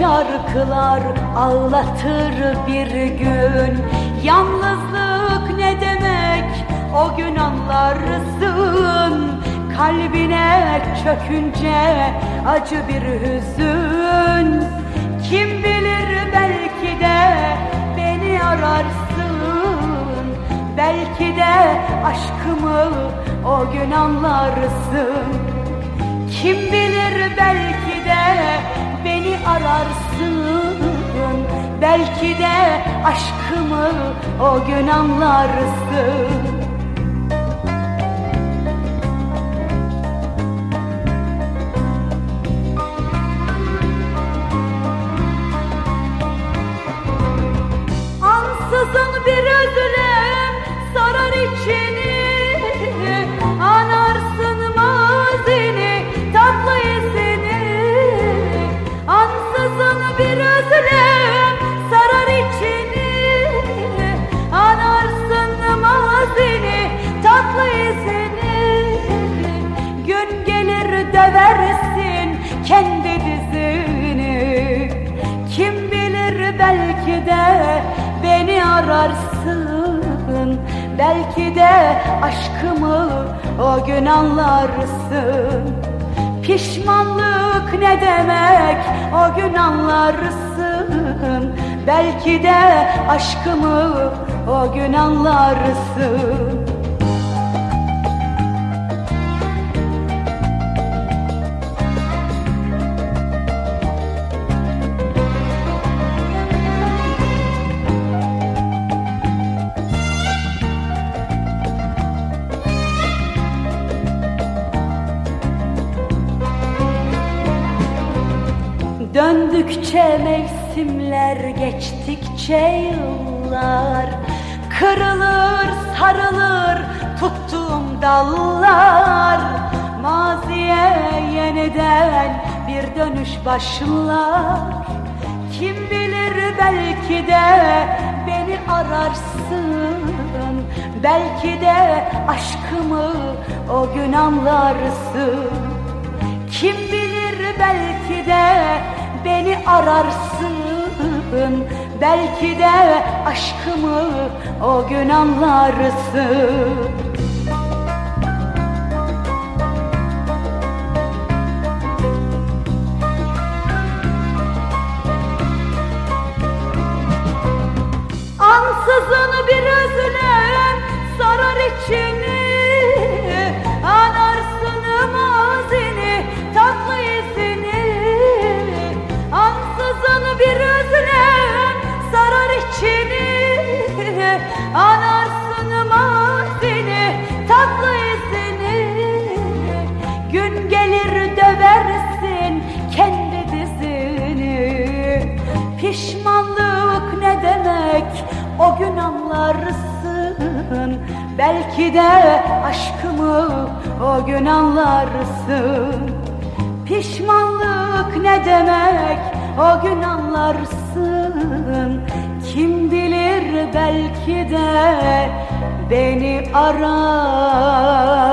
Şarkılar ağlatır bir gün. Yalnızlık ne demek? O gün anlarsın. Kalbine çökünce acı bir hüzün. Kim bilir belki de beni ararsın. Belki de aşkımı o gün anlarsın Belki de aşkımı o gün anlarsın. Ansızın bir özlem sarar içini kendi dizini Kim bilir belki de beni ararsın. Belki de aşkımı o gün anlarsın. Pişmanlık ne demek? O gün anlarsın. Belki de aşkımı o gün anlarsın Döndükçe mevsimler geçtikçe yıllar Kırılır sarılır tuttuğum dallar. Maziye yeniden bir dönüş başlar. Kim bilir belki de beni ararsın. Belki de aşkımı o gün anlarsın. Kim bilir belki de beni ararsın. Belki de aşkımı o gün anlarsın. Ansızın bir özlem sarar içini Anarsın mazini tatlı izini Gün gelir döversin kendi dizini. Pişmanlık ne demek o gün anlarsın. Belki de aşkımı o gün anlarsın. Pişmanlık ne demek o gün anlarsın Kim bilir belki de beni ararsın